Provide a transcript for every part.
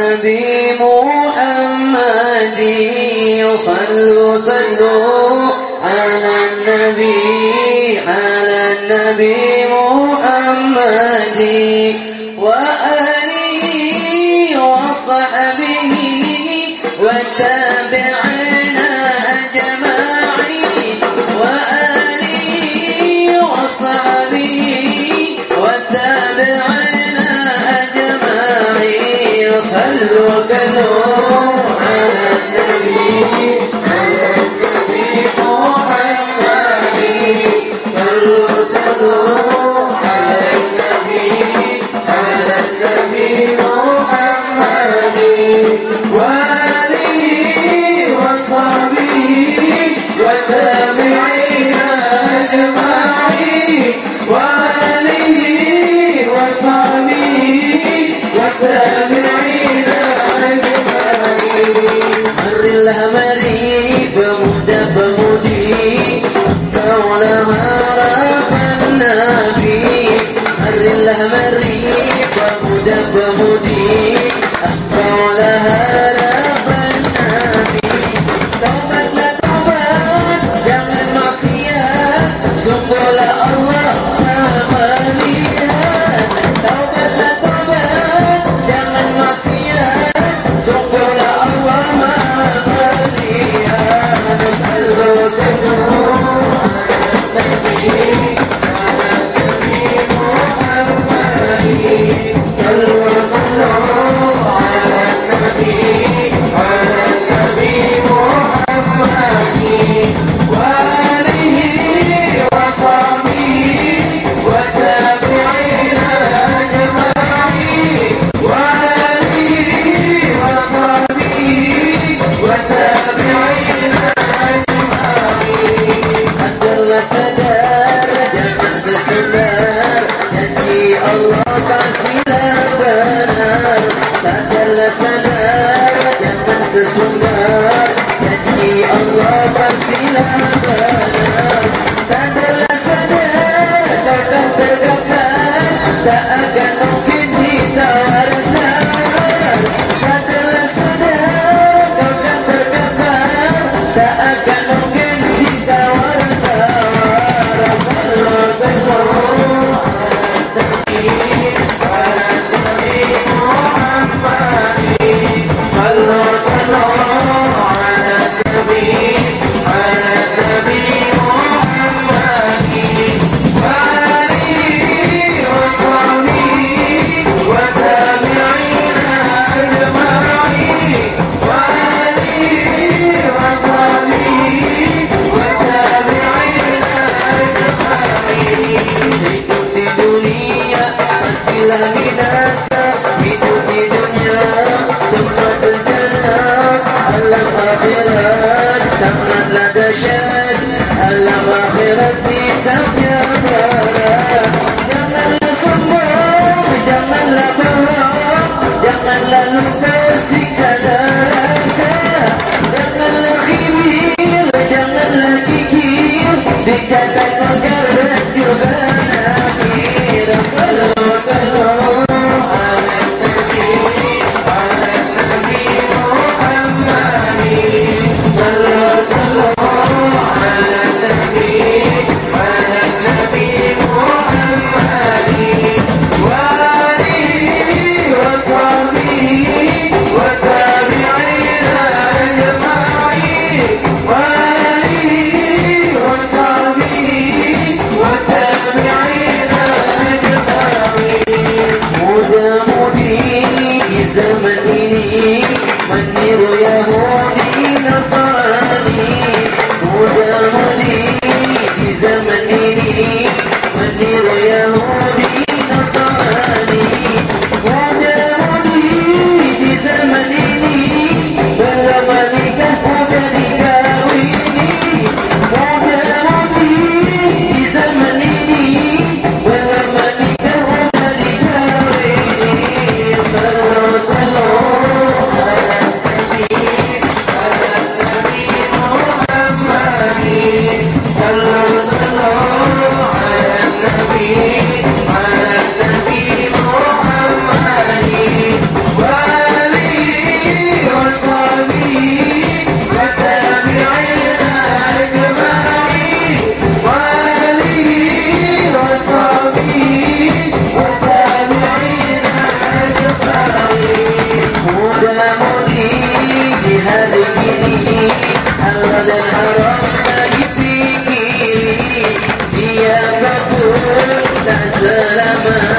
النبي محمد صلوا صلوا على النبي على النبي محمد وآله وصحبه والتابعين. அருள் அமரே. سلام Janganlah lukis di kadar Janganlah kibir Janganlah kikir Di Ramana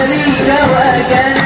Jangan tinggali